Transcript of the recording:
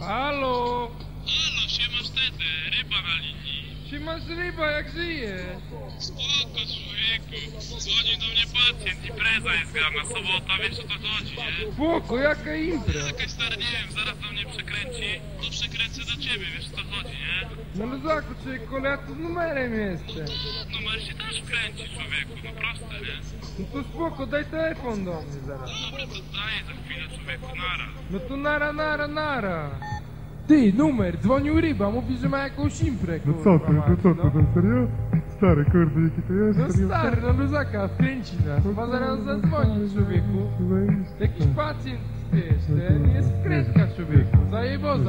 Halo! Halo, siema wtedy, ryba na linii. Siemasz ryba, jak żyje? Spoko, człowieku. Dzwonił do mnie pacjent, impreza jest grana, sobota, wiesz o to chodzi, nie? Spoko, jaka impra? Jakaś stary, nie wiem, zaraz do mnie przekręci, to przekręcę do ciebie, wiesz o co chodzi, nie? No luzaku, czy kolega tu z numerem jestem. No, numer się też wkręci, człowieku, no proste, nie? No to spoko, daj telefon do mnie zaraz. No, dobra, to daję za chwilę, człowieku, nara. No to nara, nara, nara. Ty, numer, dzwonił ryba, mówi, że ma jakąś imprę, No kurwa. co ty, no co ty, no. no serio? Stary, kurde, jaki to jest? No serio? stary, no luzaka, wkręci nas. Chyba zaraz zadzwoni, człowieku. Zajebiście. Jakiś pacjent, wiesz, ten jest wkrętka, człowieku. Zajeboza.